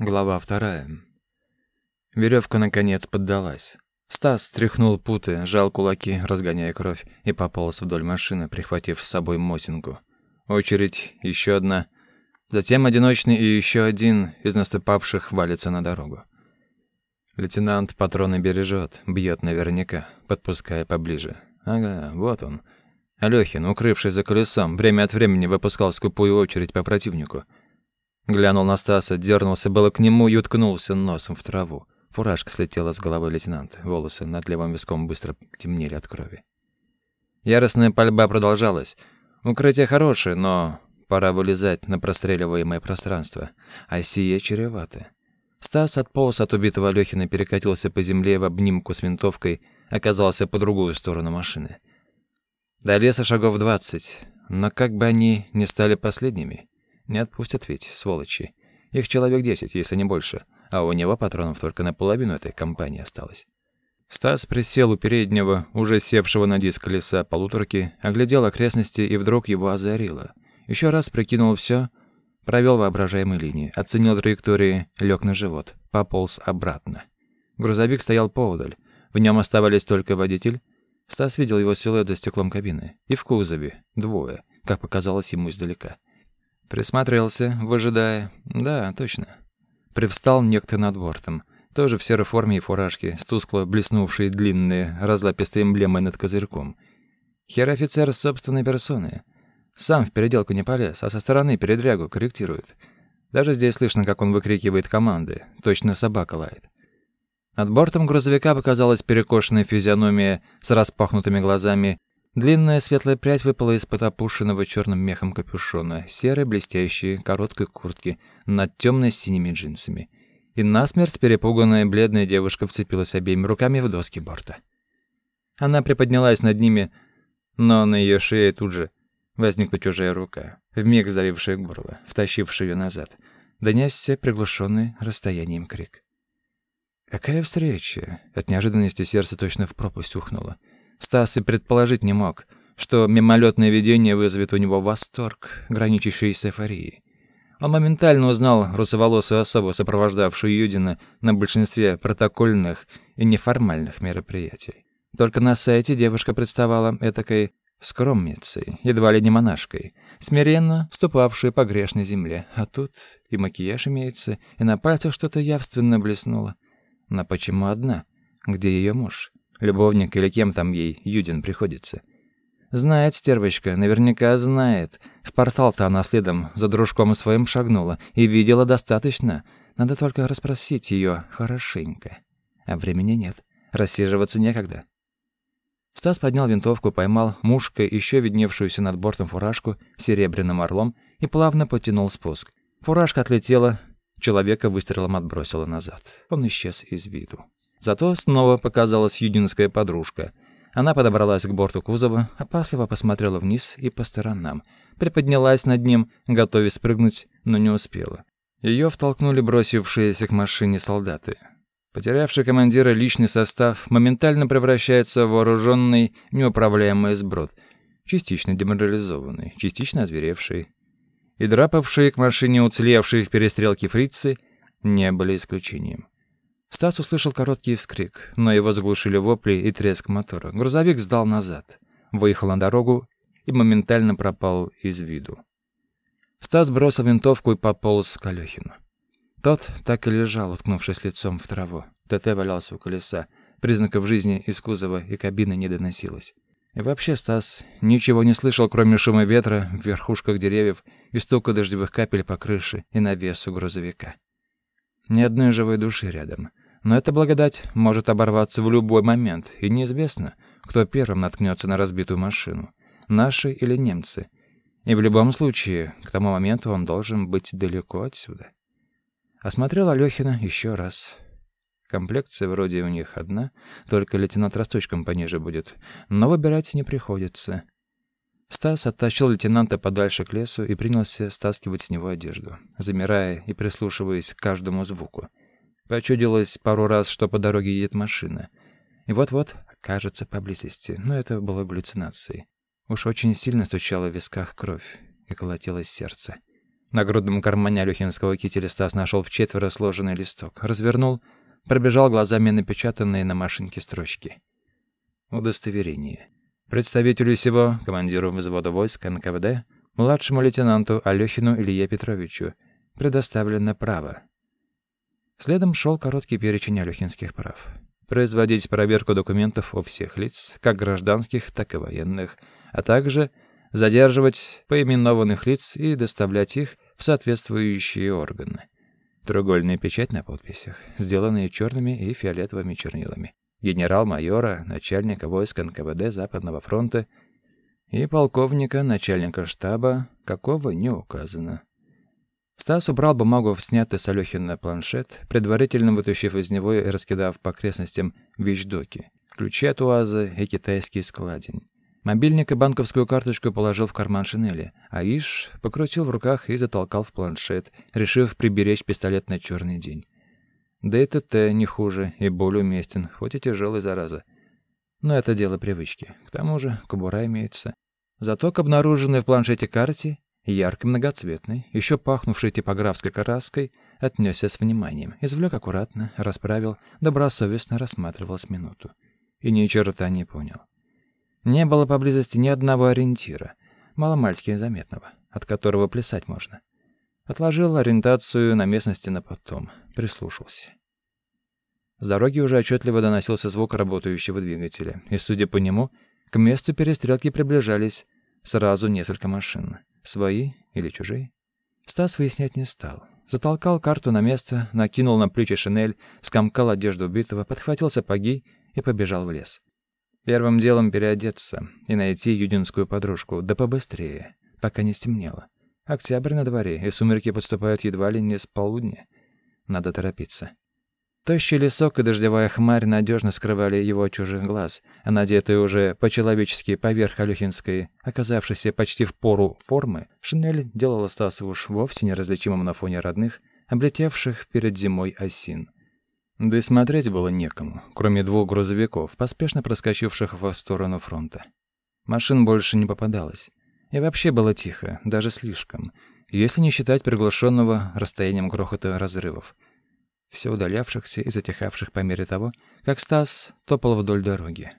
Глава вторая. Веревка наконец поддалась. Стас стряхнул путы, сжал кулаки, разгоняя кровь, и пополз вдоль машины, прихватив с собой Мосинку. Очередь, еще одна. Затем одиночный и еще один из наступавших валится на дорогу. Лейтенант патроны бережет, бьет наверняка, подпуская поближе. Ага, вот он. Алёхин, укрывшись за колесом, время от времени выпускал скупую очередь по противнику — Глянул на Стаса, дернулся было к нему и уткнулся носом в траву. Фуражка слетела с головы лейтенанта. Волосы над левым виском быстро темнели от крови. Яростная пальба продолжалась. Укрытие хорошее, но пора вылезать на простреливаемое пространство. А сие чревато. Стас отполз от убитого Лёхина, перекатился по земле в обнимку с винтовкой, оказался по другую сторону машины. До леса шагов двадцать, но как бы они не стали последними. Не отпустят ведь, сволочи. Их человек десять, если не больше, а у него патронов только наполовину этой компании осталось. Стас присел у переднего, уже севшего на диск колеса полуторки, оглядел окрестности и вдруг его озарило. Еще раз прикинул все, провел воображаемые линии, оценил траектории, лег на живот, пополз обратно. Грузовик стоял поодаль, в нем оставались только водитель. Стас видел его силуэт за стеклом кабины. И в кузове двое, как показалось ему издалека. Присмотрелся, выжидая. Да, точно. Привстал некто над бортом. Тоже в серой форме и фуражке, с тускло блеснувшей длинные разлапистые эмблемы над козырьком. Хер-офицер собственной персоны. Сам в переделку не полез, а со стороны передрягу корректирует. Даже здесь слышно, как он выкрикивает команды. Точно собака лает. Над бортом грузовика показалась перекошенная физиономия с распахнутыми глазами Длинная светлая прядь выпала из-под опушенного черным мехом капюшона, серой блестящей короткой куртки над темно-синими джинсами. И насмерть перепуганная бледная девушка вцепилась обеими руками в доски борта. Она приподнялась над ними, но на ее шее тут же возникла чужая рука, вмиг сдавившая горло, втащившая ее назад. Донесся приглушенный расстоянием крик. «Какая встреча!» От неожиданности сердце точно в пропасть ухнуло. Стас и предположить не мог, что мимолетное видение вызовет у него восторг, граничащий с эйфорией. Он моментально узнал русоволосую особу, сопровождавшую Юдина на большинстве протокольных и неформальных мероприятий. Только на сайте девушка представала этакой скромницей, едва ли не монашкой, смиренно ступавшей по грешной земле. А тут и макияж имеется, и на пальцах что-то явственно блеснуло. Но почему одна? Где ее муж? Любовник или кем там ей Юдин приходится. Знает стервочка, наверняка знает. В портал-то она следом за дружком своим шагнула и видела достаточно. Надо только расспросить ее хорошенько. А времени нет. Рассиживаться некогда. Стас поднял винтовку, поймал мушкой еще видневшуюся над бортом фуражку серебряным орлом и плавно потянул спуск. Фуражка отлетела, человека выстрелом отбросила назад. Он исчез из виду. Зато снова показалась юдинская подружка. Она подобралась к борту кузова, опасливо посмотрела вниз и по сторонам. Приподнялась над ним, готовясь спрыгнуть, но не успела. Ее втолкнули бросившиеся к машине солдаты. Потерявший командира личный состав моментально превращается в вооруженный, неуправляемый сброд, частично деморализованный, частично озверевший. И драпавшие к машине уцелевшие в перестрелке фрицы не были исключением. Стас услышал короткий вскрик, но его заглушили вопли и треск мотора. Грузовик сдал назад, выехал на дорогу и моментально пропал из виду. Стас бросил винтовку и пополз к Алёхину. Тот так и лежал, уткнувшись лицом в траву. ТТ валялся у колеса. Признаков жизни из кузова и кабины не доносилось. И вообще Стас ничего не слышал, кроме шума ветра в верхушках деревьев и стука дождевых капель по крыше и навесу грузовика. Ни одной живой души рядом. Но эта благодать может оборваться в любой момент, и неизвестно, кто первым наткнется на разбитую машину, наши или немцы. И в любом случае, к тому моменту он должен быть далеко отсюда. Осмотрел Алёхина еще раз. Комплекция вроде у них одна, только лейтенант росточком пониже будет, но выбирать не приходится. Стас оттащил лейтенанта подальше к лесу и принялся стаскивать с него одежду, замирая и прислушиваясь к каждому звуку. Почудилось пару раз, что по дороге едет машина. И вот-вот окажется поблизости, но это было галлюцинацией. Уж очень сильно стучала в висках кровь и колотилось сердце. На грудном кармане Алёхинского кителя Стас нашел в четверо сложенный листок, развернул, пробежал глазами напечатанные на машинке строчки. Удостоверение. Представителю сего, командиру взвода войск НКВД, младшему лейтенанту Алёхину Илье Петровичу, предоставлено право. Следом шел короткий перечень алёхинских прав. Производить проверку документов у всех лиц, как гражданских, так и военных, а также задерживать поименованных лиц и доставлять их в соответствующие органы. Треугольная печать на подписях, сделанные черными и фиолетовыми чернилами. Генерал-майора, начальника войск НКВД Западного фронта и полковника, начальника штаба, какого не указано. Стас убрал бумагу в снятый с Алёхина планшет, предварительно вытащив из него и раскидав по окрестностям вещдоки, ключи от УАЗа и китайский складень. Мобильник и банковскую карточку положил в карман шинели, а Иш покрутил в руках и затолкал в планшет, решив приберечь пистолет на черный день. Да и ТТ не хуже и более уместен, хоть и тяжелый, зараза. Но это дело привычки. К тому же кобура имеется. Зато к обнаруженной в планшете карте, ярко многоцветной, еще пахнувшей типографской краской, отнесся с вниманием, извлек аккуратно, расправил, добросовестно рассматривал с минуту. И ни черта не понял. Не было поблизости ни одного ориентира, маломальски заметного, от которого плясать можно. Отложил ориентацию на местности на потом, прислушался. С дороги уже отчетливо доносился звук работающего двигателя, и, судя по нему, к месту перестрелки приближались сразу несколько машин. Свои или чужие? Стас выяснять не стал. Затолкал карту на место, накинул на плечи шинель, скомкал одежду убитого, подхватил сапоги и побежал в лес. Первым делом переодеться и найти юдинскую подружку, да побыстрее, пока не стемнело. Октябрь на дворе, и сумерки подступают едва ли не с полудня. Надо торопиться. Тощий лесок и дождевая хмарь надежно скрывали его от чужих глаз, а надетые уже по-человечески поверх Алюхинской, оказавшейся почти в пору формы, шинель делала Стаса уж вовсе неразличимым на фоне родных, облетевших перед зимой осин. Да и смотреть было некому, кроме двух грузовиков, поспешно проскочивших во сторону фронта. Машин больше не попадалось. И вообще было тихо, даже слишком, если не считать приглушенного расстоянием грохота разрывов, все удалявшихся и затихавших по мере того, как Стас топал вдоль дороги.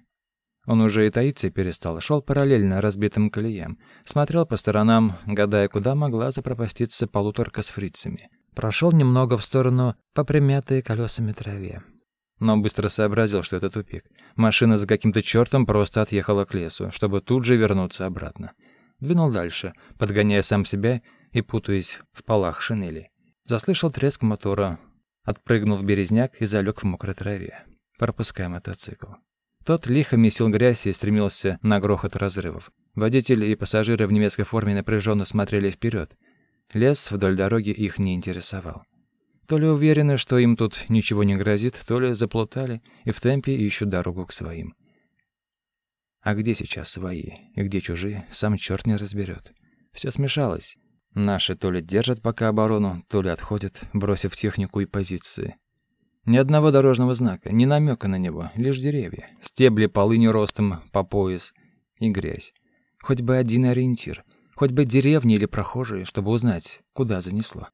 Он уже и таиться перестал, шел параллельно разбитым колеям, смотрел по сторонам, гадая, куда могла запропаститься полуторка с фрицами — Прошел немного в сторону по примятой колесами траве. Но быстро сообразил, что это тупик. Машина за каким-то чертом просто отъехала к лесу, чтобы тут же вернуться обратно. Двинул дальше, подгоняя сам себя и путаясь в полах шинели. Заслышал треск мотора, отпрыгнул в березняк и залег в мокрой траве, пропуская мотоцикл. Тот лихо месил грязь и стремился на грохот разрывов. Водитель и пассажиры в немецкой форме напряженно смотрели вперед — Лес вдоль дороги их не интересовал. То ли уверены, что им тут ничего не грозит, то ли заплутали и в темпе ищут дорогу к своим. А где сейчас свои и где чужие, сам черт не разберет. Все смешалось. Наши то ли держат пока оборону, то ли отходят, бросив технику и позиции. Ни одного дорожного знака, ни намека на него, лишь деревья, стебли полыни ростом по пояс и грязь. Хоть бы один ориентир — Хоть бы деревни или прохожие, чтобы узнать, куда занесло.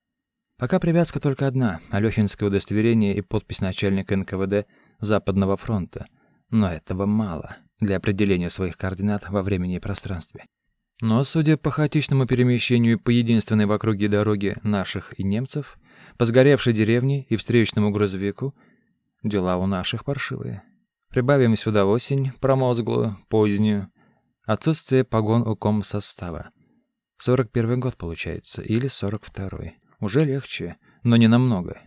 Пока привязка только одна — Алёхинское удостоверение и подпись начальника НКВД Западного фронта. Но этого мало для определения своих координат во времени и пространстве. Но, судя по хаотичному перемещению по единственной в округе дороге наших и немцев, по сгоревшей деревне и встречному грузовику, дела у наших паршивые. Прибавим сюда осень, промозглую, позднюю, отсутствие погон у комсостава. Сорок первый год получается, или сорок второй. Уже легче, но не намного.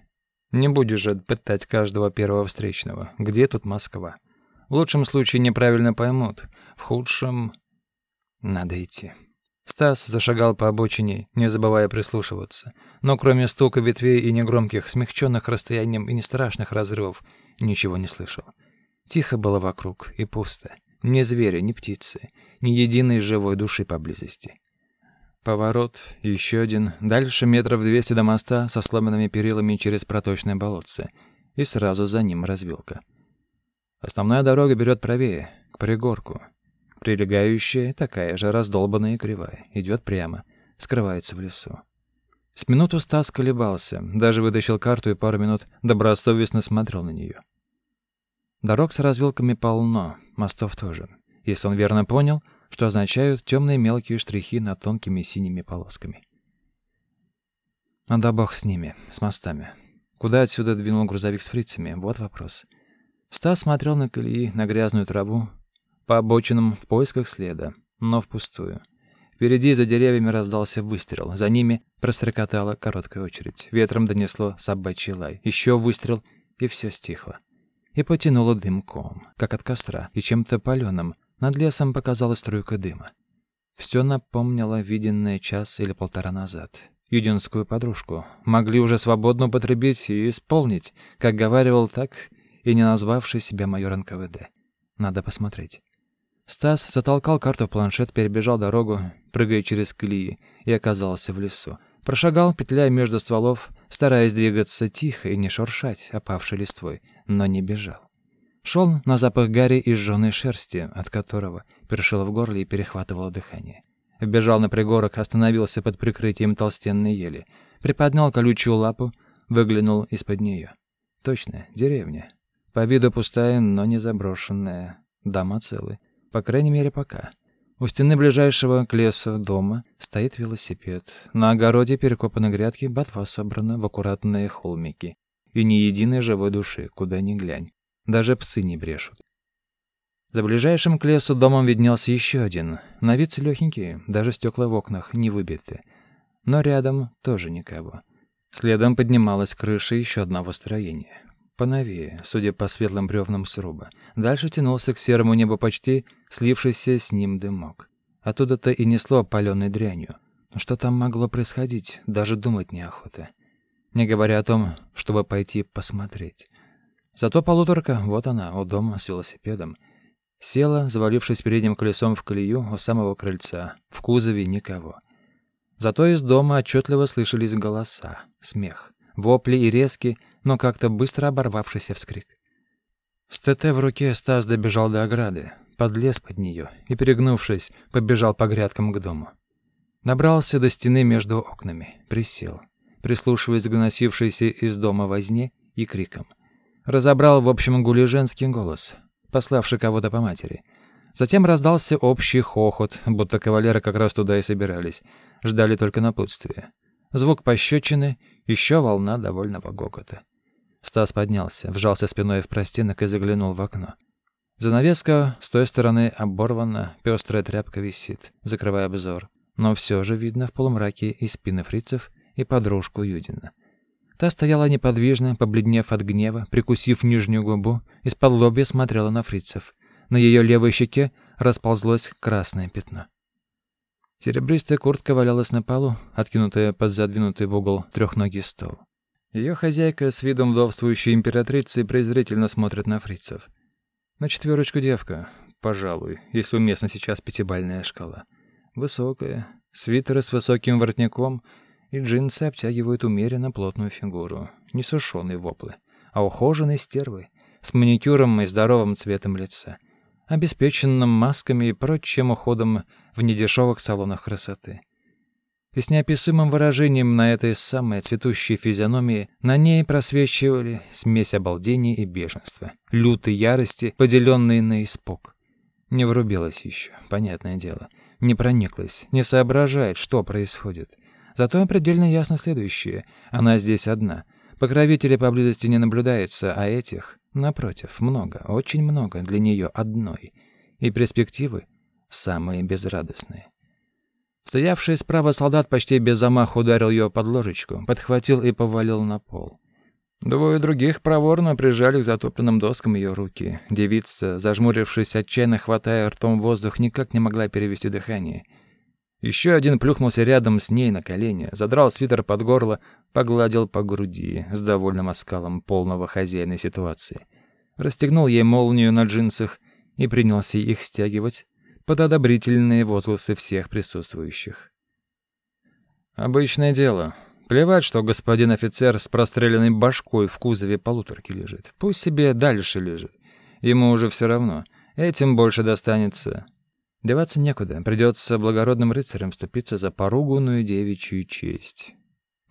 Не будешь же пытать каждого первого встречного. Где тут Москва? В лучшем случае неправильно поймут, в худшем надо идти. Стас зашагал по обочине, не забывая прислушиваться, но кроме стука ветвей и негромких, смягченных расстоянием и не страшных разрывов, ничего не слышал. Тихо было вокруг и пусто. Ни зверя, ни птицы, ни единой живой души поблизости. Поворот, еще один, дальше метров двести до моста со сломанными перилами через проточное болотце, и сразу за ним развилка. Основная дорога берет правее, к пригорку. Прилегающая, такая же раздолбанная и кривая, идет прямо, скрывается в лесу. С минуту Стас колебался, даже вытащил карту и пару минут добросовестно смотрел на нее. Дорог с развилками полно, мостов тоже. Если он верно понял, что означают темные мелкие штрихи над тонкими синими полосками. Да бог с ними, с мостами. Куда отсюда двинул грузовик с фрицами? Вот вопрос. Стас смотрел на колеи, на грязную траву, по обочинам в поисках следа, но впустую. Впереди за деревьями раздался выстрел. За ними прострекотала короткая очередь. Ветром донесло собачий лай. Еще выстрел, и все стихло. И потянуло дымком, как от костра, и чем-то паленым. Над лесом показалась струйка дыма. Все напомнило виденное час или полтора назад. Юдинскую подружку. Могли уже свободно употребить и исполнить, как говаривал так и не назвавший себя майор НКВД. Надо посмотреть. Стас затолкал карту в планшет, перебежал дорогу, прыгая через колеи, и оказался в лесу. Прошагал, петляя между стволов, стараясь двигаться тихо и не шуршать опавшей листвой, но не бежал. Шел на запах гари и жженой шерсти, от которого першило в горле и перехватывало дыхание. Вбежал на пригорок, остановился под прикрытием толстенной ели, приподнял колючую лапу, выглянул из-под нее. Точно, деревня. По виду пустая, но не заброшенная. Дома целы. По крайней мере, пока. У стены ближайшего к лесу дома стоит велосипед. На огороде перекопаны грядки, ботва собрана в аккуратные холмики. И ни единой живой души, куда ни глянь. Даже псы не брешут. За ближайшим к лесу домом виднелся еще один. На вид легенький, даже стекла в окнах не выбиты. Но рядом тоже никого. Следом поднималась крыша еще одного строения поновее, судя по светлым бревнам сруба. Дальше тянулся к серому небу почти слившийся с ним дымок. Оттуда-то и несло паленой дрянью. Но что там могло происходить, даже думать неохота. Не говоря о том, чтобы пойти посмотреть. Зато полуторка, вот она, у дома с велосипедом. Села, завалившись передним колесом в колею у самого крыльца. В кузове никого. Зато из дома отчетливо слышались голоса, смех, вопли и резкий, но как-то быстро оборвавшийся вскрик. С ТТ в руке Стас добежал до ограды, подлез под нее и, перегнувшись, побежал по грядкам к дому. Набрался до стены между окнами, присел, прислушиваясь к доносившейся из дома возне и крикам. Разобрал в общем гуле женский голос, пославший кого-то по матери. Затем раздался общий хохот, будто кавалеры как раз туда и собирались, ждали только напутствия. Звук пощечины, еще волна довольного гокота. Стас поднялся, вжался спиной в простенок и заглянул в окно. Занавеска с той стороны оборвана, пестрая тряпка висит, закрывая обзор. Но все же видно в полумраке и спины фрицев, и подружку Юдина. Та стояла неподвижно, побледнев от гнева, прикусив нижнюю губу, из-под лобья смотрела на фрицев. На ее левой щеке расползлось красное пятно. Серебристая куртка валялась на полу, откинутая под задвинутый в угол трехногий стол. Ее хозяйка с видом вдовствующей императрицы презрительно смотрит на фрицев. На четверочку девка, пожалуй, если уместна сейчас пятибальная шкала. Высокая, свитеры с высоким воротником и джинсы обтягивают умеренно плотную фигуру, не сушеные воплы, а ухоженные стервы, с маникюром и здоровым цветом лица, обеспеченным масками и прочим уходом в недешевых салонах красоты и с неописуемым выражением на этой самой цветущей физиономии на ней просвечивали смесь обалдения и бешенства, лютой ярости, поделенной на испуг. Не врубилась еще, понятное дело. Не прониклась, не соображает, что происходит. Зато предельно ясно следующее. Она здесь одна. Покровителей поблизости не наблюдается, а этих, напротив, много, очень много для нее одной. И перспективы самые безрадостные. Стоявший справа солдат почти без замаха ударил ее под ложечку, подхватил и повалил на пол. Двое других проворно прижали к затопленным доскам ее руки. Девица, зажмурившись, отчаянно хватая ртом воздух, никак не могла перевести дыхание. Еще один плюхнулся рядом с ней на колени, задрал свитер под горло, погладил по груди с довольным оскалом полного хозяина ситуации. Расстегнул ей молнию на джинсах и принялся их стягивать, под одобрительные возгласы всех присутствующих. Обычное дело. Плевать, что господин офицер с простреленной башкой в кузове полуторки лежит. Пусть себе дальше лежит. Ему уже все равно. Этим больше достанется. Деваться некуда. Придется благородным рыцарям вступиться за поруганную девичью честь.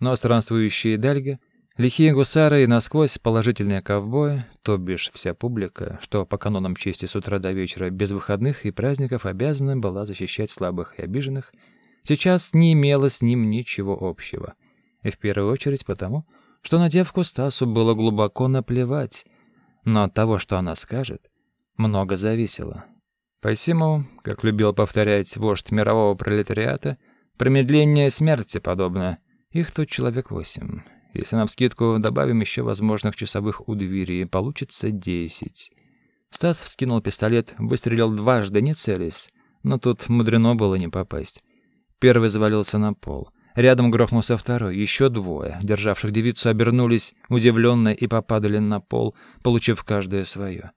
Но странствующие Дальга, лихие гусары и насквозь положительные ковбои, то бишь вся публика, что по канонам чести с утра до вечера без выходных и праздников обязана была защищать слабых и обиженных, сейчас не имела с ним ничего общего. И в первую очередь потому, что на девку Стасу было глубоко наплевать, но от того, что она скажет, много зависело. Посему, как любил повторять вождь мирового пролетариата, промедление смерти подобно. Их тут человек восемь. Если на вскидку добавим еще возможных часовых у двери, получится десять. Стас вскинул пистолет, выстрелил дважды, не целясь, но тут мудрено было не попасть. Первый завалился на пол. Рядом грохнулся второй, еще двое, державших девицу, обернулись удивленно и попадали на пол, получив каждое свое.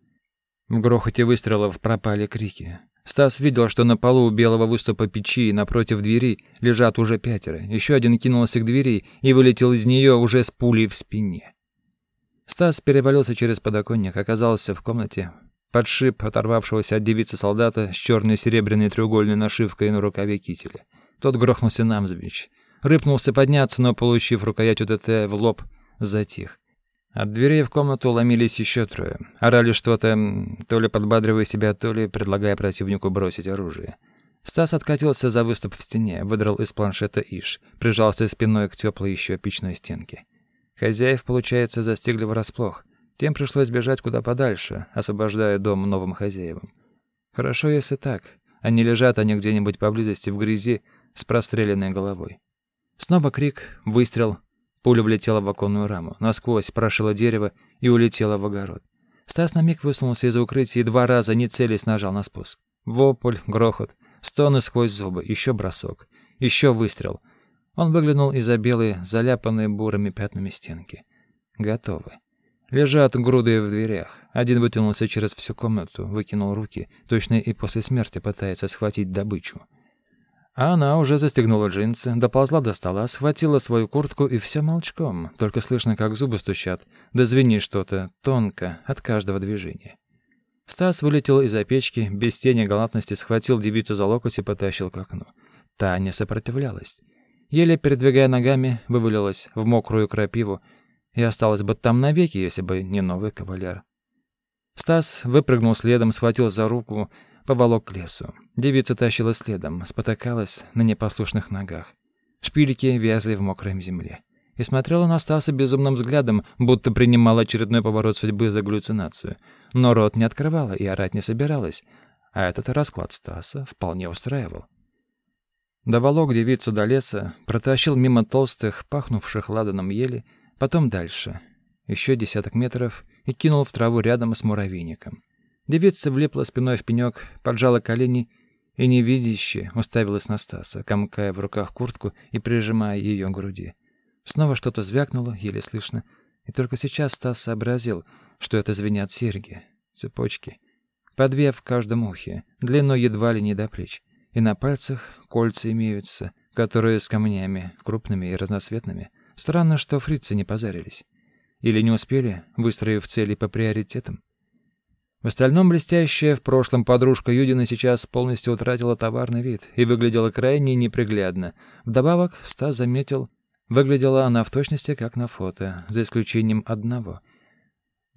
В грохоте выстрелов пропали крики. Стас видел, что на полу у белого выступа печи напротив двери лежат уже пятеро. Еще один кинулся к двери и вылетел из нее уже с пулей в спине. Стас перевалился через подоконник, оказался в комнате, подшип оторвавшегося от девицы солдата с черной серебряной треугольной нашивкой на рукаве кителя. Тот грохнулся намзвич. Рыпнулся подняться, но, получив рукоять УТТ в лоб, затих. От дверей в комнату ломились еще трое. Орали что-то, то ли подбадривая себя, то ли предлагая противнику бросить оружие. Стас откатился за выступ в стене, выдрал из планшета Иш, прижался спиной к теплой еще печной стенке. Хозяев, получается, застигли врасплох. Тем пришлось бежать куда подальше, освобождая дом новым хозяевам. Хорошо, если так. Они лежат, они где-нибудь поблизости в грязи с простреленной головой. Снова крик, выстрел, Пуля влетела в оконную раму, насквозь прошила дерево и улетела в огород. Стас на миг высунулся из укрытия и два раза, не целясь, нажал на спуск. Вопль, грохот, стоны сквозь зубы, еще бросок, еще выстрел. Он выглянул из-за белой, заляпанной бурыми пятнами стенки. Готовы. Лежат груды в дверях. Один вытянулся через всю комнату, выкинул руки, точно и после смерти пытается схватить добычу. А она уже застегнула джинсы, доползла до стола, схватила свою куртку и все молчком, только слышно, как зубы стучат, да звенит что-то, тонко, от каждого движения. Стас вылетел из-за печки, без тени галантности схватил девицу за локоть и потащил к окну. Та не сопротивлялась. Еле передвигая ногами, вывалилась в мокрую крапиву и осталась бы там навеки, если бы не новый кавалер. Стас выпрыгнул следом, схватил за руку, поволок к лесу. Девица тащила следом, спотыкалась на непослушных ногах. Шпильки вязли в мокрой земле. И смотрела на Стаса безумным взглядом, будто принимала очередной поворот судьбы за галлюцинацию. Но рот не открывала и орать не собиралась. А этот расклад Стаса вполне устраивал. Доволок девицу до леса, протащил мимо толстых, пахнувших ладаном ели, потом дальше. Еще десяток метров и кинул в траву рядом с муравейником. Девица влипла спиной в пенек, поджала колени и невидяще уставилась на Стаса, комкая в руках куртку и прижимая ее к груди. Снова что-то звякнуло, еле слышно, и только сейчас Стас сообразил, что это звенят серьги, цепочки. По две в каждом ухе, длиной едва ли не до плеч, и на пальцах кольца имеются, которые с камнями, крупными и разноцветными. Странно, что фрицы не позарились. Или не успели, выстроив цели по приоритетам. В остальном блестящая в прошлом подружка Юдина сейчас полностью утратила товарный вид и выглядела крайне неприглядно. Вдобавок, Стас заметил, выглядела она в точности как на фото, за исключением одного.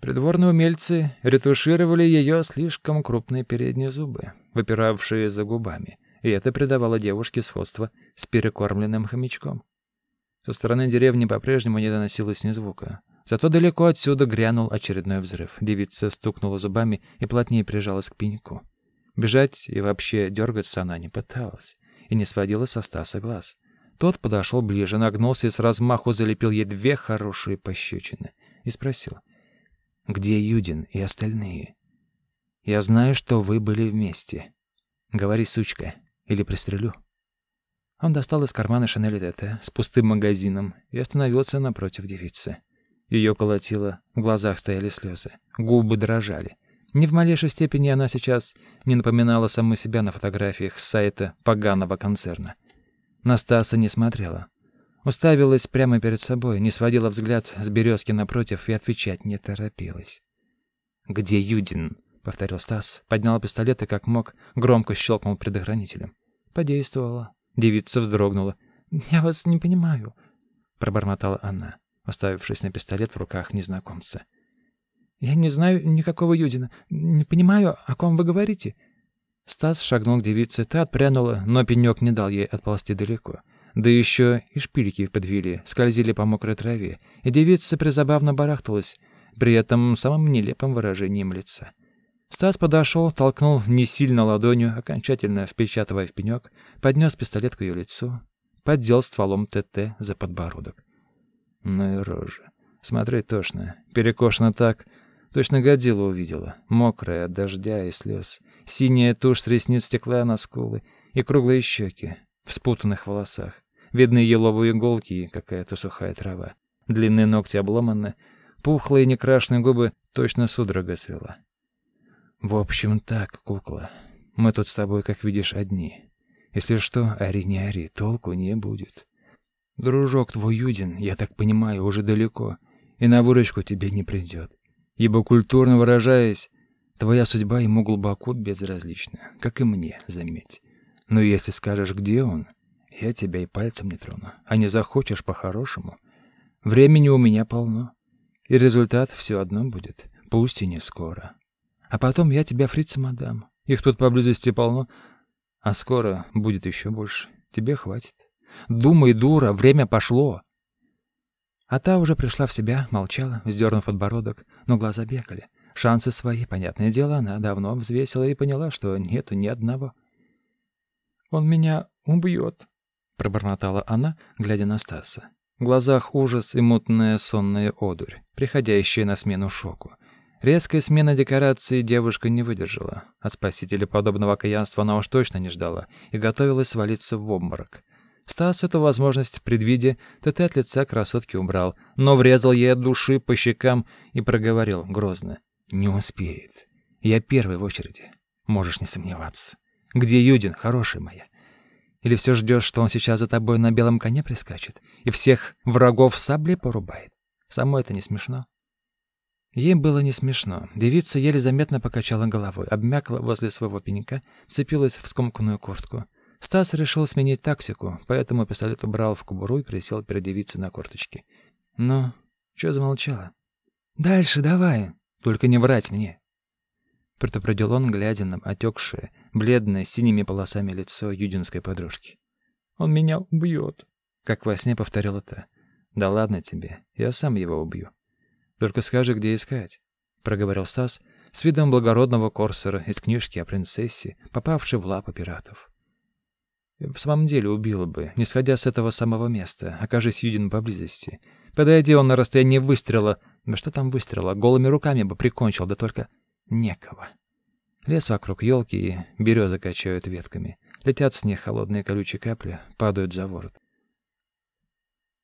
Придворные умельцы ретушировали ее слишком крупные передние зубы, выпиравшие за губами, и это придавало девушке сходство с перекормленным хомячком. Со стороны деревни по-прежнему не доносилось ни звука. Зато далеко отсюда грянул очередной взрыв. Девица стукнула зубами и плотнее прижалась к пеньку. Бежать и вообще дергаться она не пыталась и не сводила со Стаса глаз. Тот подошел ближе, нагнулся и с размаху залепил ей две хорошие пощечины и спросил, «Где Юдин и остальные? Я знаю, что вы были вместе. Говори, сучка, или пристрелю». Он достал из кармана шинель Тете с пустым магазином и остановился напротив девицы. Ее колотило, в глазах стояли слезы, губы дрожали. Ни в малейшей степени она сейчас не напоминала саму себя на фотографиях с сайта поганого концерна. На Стаса не смотрела. Уставилась прямо перед собой, не сводила взгляд с березки напротив и отвечать не торопилась. «Где Юдин?» — повторил Стас, поднял пистолет и как мог громко щелкнул предохранителем. Подействовало. Девица вздрогнула. «Я вас не понимаю». — пробормотала она, оставившись на пистолет в руках незнакомца. «Я не знаю никакого Юдина. Не понимаю, о ком вы говорите». Стас шагнул к девице, та отпрянула, но пенек не дал ей отползти далеко. Да еще и шпильки подвели, скользили по мокрой траве, и девица призабавно барахталась, при этом самым нелепым выражением лица. Стас подошел, толкнул не сильно ладонью, окончательно впечатывая в пенек, поднес пистолет к ее лицу, поддел стволом ТТ за подбородок. Ну и рожа. Смотреть тошно. Перекошено так. Точно годила увидела. Мокрая от дождя и слез. Синяя тушь с ресниц стекла на скулы. И круглые щеки в спутанных волосах. Видны еловые иголки и какая-то сухая трава. Длинные ногти обломаны. Пухлые некрашенные губы точно судорога свела. В общем, так, кукла. Мы тут с тобой, как видишь, одни. Если что, ори не ори, толку не будет. Дружок твой Юдин, я так понимаю, уже далеко, и на выручку тебе не придет. Ибо, культурно выражаясь, твоя судьба ему глубоко безразлична, как и мне, заметь. Но если скажешь, где он, я тебя и пальцем не трону. А не захочешь по-хорошему, времени у меня полно. И результат все одно будет, пусть и не скоро. А потом я тебя фрицам отдам. Их тут поблизости полно, а скоро будет еще больше. Тебе хватит. Думай, дура, время пошло. А та уже пришла в себя, молчала, вздернув подбородок, но глаза бегали. Шансы свои, понятное дело, она давно взвесила и поняла, что нету ни одного. «Он меня убьет», — пробормотала она, глядя на Стаса. В глазах ужас и мутная сонная одурь, приходящая на смену шоку. Резкая смена декорации девушка не выдержала. От спасителя подобного окаянства она уж точно не ждала и готовилась свалиться в обморок. Стас эту возможность, предвидя, ТТ от лица красотки убрал, но врезал ей от души по щекам и проговорил грозно. «Не успеет. Я первый в очереди. Можешь не сомневаться. Где Юдин, хорошая моя? Или все ждешь, что он сейчас за тобой на белом коне прискачет и всех врагов саблей порубает? Само это не смешно?» Ей было не смешно. Девица еле заметно покачала головой, обмякла возле своего пенька, вцепилась в скомканную куртку. Стас решил сменить тактику, поэтому пистолет убрал в кобуру и присел перед девицей на корточки. «Ну, что замолчала?» «Дальше давай, только не врать мне!» Предупредил он, глядя на отекшее, бледное, синими полосами лицо юдинской подружки. «Он меня убьет!» Как во сне повторила та. «Да ладно тебе, я сам его убью». Только скажи, где искать, проговорил Стас с видом благородного корсера из книжки о принцессе, попавшей в лапы пиратов. В самом деле убил бы, не сходя с этого самого места, окажись Юдин поблизости. Подойди он на расстояние выстрела, да что там выстрела, голыми руками бы прикончил, да только некого. Лес вокруг елки и березы качают ветками. Летят с них холодные колючие капли, падают за ворот.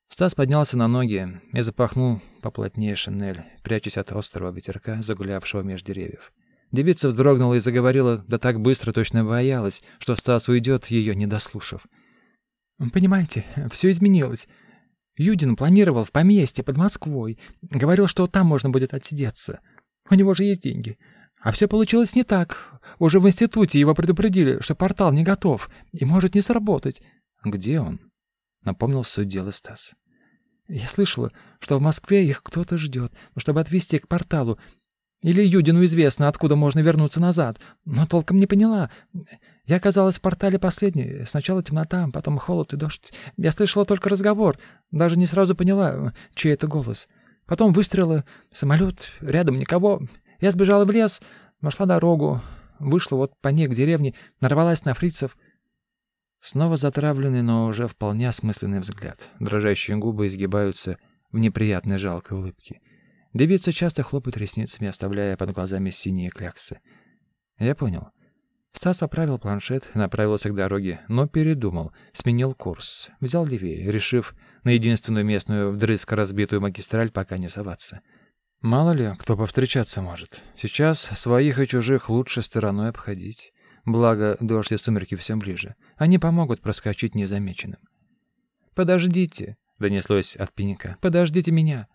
Стас поднялся на ноги и запахнул поплотнее шинель, прячась от острого ветерка, загулявшего меж деревьев. Девица вздрогнула и заговорила, да так быстро точно боялась, что Стас уйдет, ее не дослушав. «Понимаете, все изменилось. Юдин планировал в поместье под Москвой. Говорил, что там можно будет отсидеться. У него же есть деньги. А все получилось не так. Уже в институте его предупредили, что портал не готов и может не сработать». «Где он?» — напомнил суть дела Стас. Я слышала, что в Москве их кто-то ждет, чтобы отвезти к порталу. Или Юдину известно, откуда можно вернуться назад, но толком не поняла. Я оказалась в портале последней. Сначала темнота, потом холод и дождь. Я слышала только разговор, даже не сразу поняла, чей это голос. Потом выстрелы, самолет, рядом никого. Я сбежала в лес, нашла дорогу, вышла вот по ней к деревне, нарвалась на фрицев — Снова затравленный, но уже вполне осмысленный взгляд. Дрожащие губы изгибаются в неприятной жалкой улыбке. Девица часто хлопает ресницами, оставляя под глазами синие кляксы. Я понял. Стас поправил планшет, направился к дороге, но передумал, сменил курс, взял левее, решив на единственную местную вдрызг разбитую магистраль пока не соваться. Мало ли, кто повстречаться может. Сейчас своих и чужих лучше стороной обходить. Благо, дождь и сумерки все ближе. Они помогут проскочить незамеченным. «Подождите!» — донеслось от пенька. «Подождите меня!»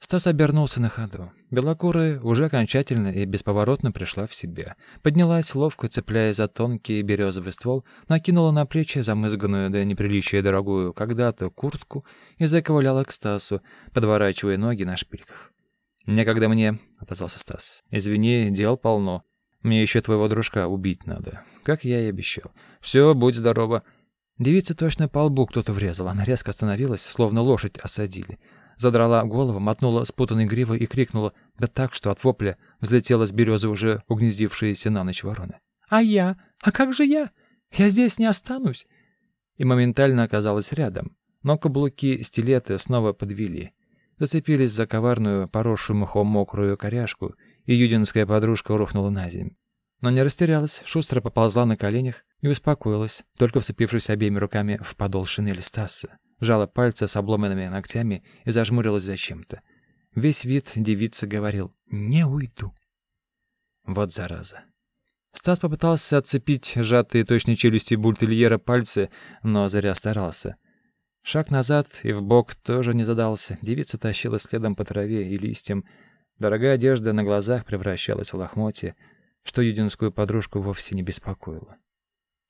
Стас обернулся на ходу. Белокурая уже окончательно и бесповоротно пришла в себя. Поднялась, ловко цепляя за тонкий березовый ствол, накинула на плечи замызганную до неприличия дорогую когда-то куртку и заковыляла к Стасу, подворачивая ноги на шпильках. «Некогда мне», — отозвался Стас. «Извини, дел полно. Мне еще твоего дружка убить надо, как я и обещал. Все, будь здорова». Девица точно по лбу кто-то врезал. Она резко остановилась, словно лошадь осадили задрала голову, мотнула спутанной гривой и крикнула, да так, что от вопля взлетела с березы уже угнездившиеся на ночь вороны. «А я? А как же я? Я здесь не останусь!» И моментально оказалась рядом. Но каблуки стилеты снова подвели. Зацепились за коварную, поросшую мхом мокрую коряшку, и юдинская подружка рухнула на землю. Но не растерялась, шустро поползла на коленях и успокоилась, только вцепившись обеими руками в подол шинели Стаса жала пальцы с обломанными ногтями и зажмурилась зачем-то. Весь вид девицы говорил «Не уйду». Вот зараза. Стас попытался отцепить сжатые точной челюсти бультельера пальцы, но зря старался. Шаг назад и в бок тоже не задался. Девица тащила следом по траве и листьям. Дорогая одежда на глазах превращалась в лохмотье, что юдинскую подружку вовсе не беспокоило.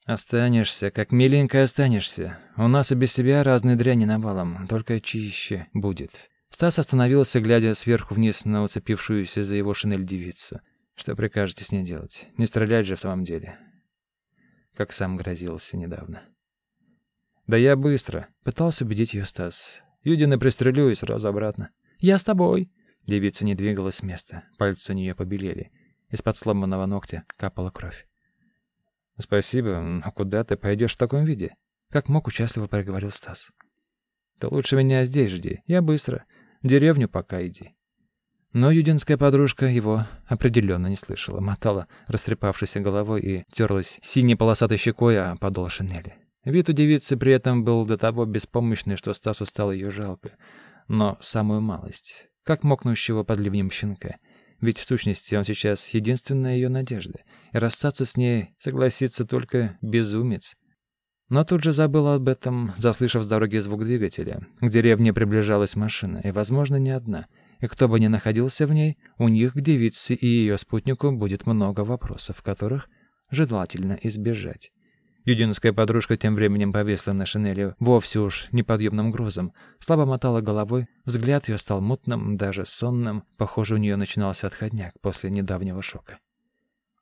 Останешься, как миленькая останешься. У нас и без себя разные дряни навалом, только чище будет. Стас остановился, глядя сверху вниз на уцепившуюся за его шинель девицу. Что прикажете с ней делать? Не стрелять же в самом деле. Как сам грозился недавно. Да я быстро. Пытался убедить ее Стас. Юдина пристрелю и сразу обратно. Я с тобой. Девица не двигалась с места. Пальцы у нее побелели. Из-под сломанного ногтя капала кровь. «Спасибо, но куда ты пойдешь в таком виде?» Как мог, участливо проговорил Стас. «Ты лучше меня здесь жди. Я быстро. В деревню пока иди». Но юдинская подружка его определенно не слышала, мотала растрепавшейся головой и терлась синей полосатой щекой о подол шинели. Вид у девицы при этом был до того беспомощный, что Стасу стало ее жалко. Но самую малость, как мокнущего под ливнем щенка. Ведь в сущности он сейчас единственная ее надежда — и расстаться с ней согласится только безумец. Но тут же забыл об этом, заслышав с дороги звук двигателя. К деревне приближалась машина, и, возможно, не одна. И кто бы ни находился в ней, у них к девице и ее спутнику будет много вопросов, которых желательно избежать. Юдинская подружка тем временем повесла на шинели вовсе уж неподъемным грузом, слабо мотала головой, взгляд ее стал мутным, даже сонным, похоже, у нее начинался отходняк после недавнего шока.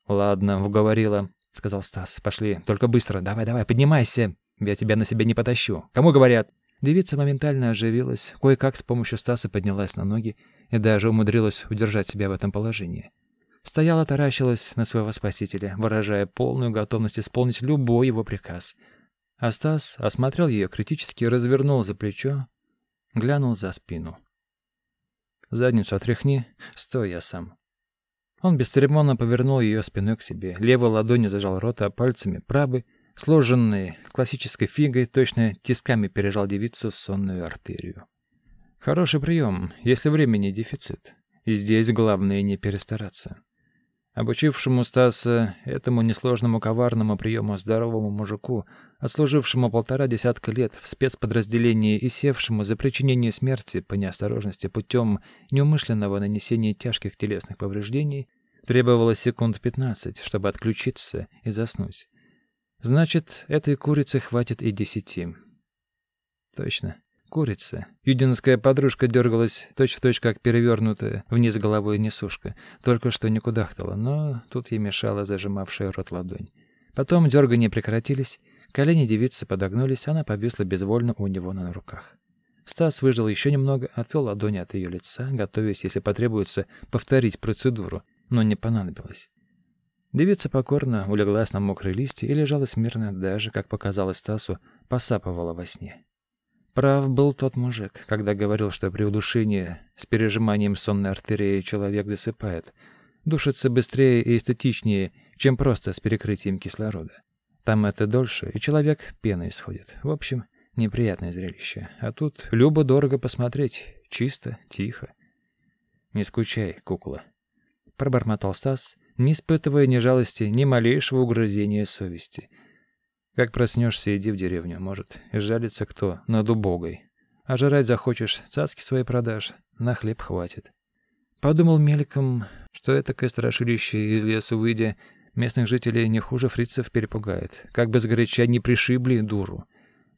«Ладно, уговорила», — сказал Стас. «Пошли, только быстро, давай-давай, поднимайся. Я тебя на себе не потащу. Кому говорят?» Девица моментально оживилась, кое-как с помощью Стаса поднялась на ноги и даже умудрилась удержать себя в этом положении. Стояла, таращилась на своего спасителя, выражая полную готовность исполнить любой его приказ. А Стас осмотрел ее критически, развернул за плечо, глянул за спину. «Задницу отряхни, стой я сам». Он бесцеремонно повернул ее спиной к себе, левой ладонью зажал рот, а пальцами правой, сложенной классической фигой, точно тисками пережал девицу сонную артерию. Хороший прием, если времени дефицит. И здесь главное не перестараться. Обучившему Стаса этому несложному коварному приему здоровому мужику, отслужившему полтора десятка лет в спецподразделении и севшему за причинение смерти по неосторожности путем неумышленного нанесения тяжких телесных повреждений, требовалось секунд пятнадцать, чтобы отключиться и заснуть. Значит, этой курицы хватит и десяти. Точно. Курица. Юдинская подружка дергалась точь-в-точь, как перевернутая вниз головой несушка. Только что не кудахтала, но тут ей мешала зажимавшая рот ладонь. Потом дергания прекратились, колени девицы подогнулись, она повисла безвольно у него на руках. Стас выждал еще немного, отвел ладони от ее лица, готовясь, если потребуется, повторить процедуру, но не понадобилось. Девица покорно улеглась на мокрые листья и лежала смирно, даже, как показалось Стасу, посапывала во сне. Прав был тот мужик, когда говорил, что при удушении с пережиманием сонной артерии человек засыпает. Душится быстрее и эстетичнее, чем просто с перекрытием кислорода. Там это дольше, и человек пеной исходит. В общем, неприятное зрелище. А тут любо-дорого посмотреть. Чисто, тихо. «Не скучай, кукла», — пробормотал Стас, не испытывая ни жалости, ни малейшего угрызения совести — как проснешься, иди в деревню, может, и жалится кто над убогой. А жрать захочешь, цацки свои продашь, на хлеб хватит. Подумал мельком, что это страшилище из лесу выйдя, местных жителей не хуже фрицев перепугает, как бы сгоряча не пришибли дуру.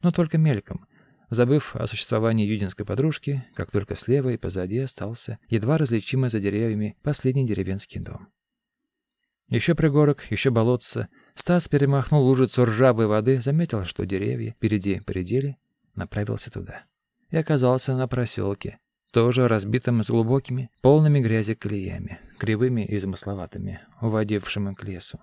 Но только мельком, забыв о существовании юдинской подружки, как только слева и позади остался едва различимый за деревьями последний деревенский дом. Еще пригорок, еще болотце. Стас перемахнул лужицу ржавой воды, заметил, что деревья впереди поредели, направился туда. И оказался на проселке, тоже разбитым с глубокими, полными грязи колеями, кривыми и замысловатыми, уводившими к лесу.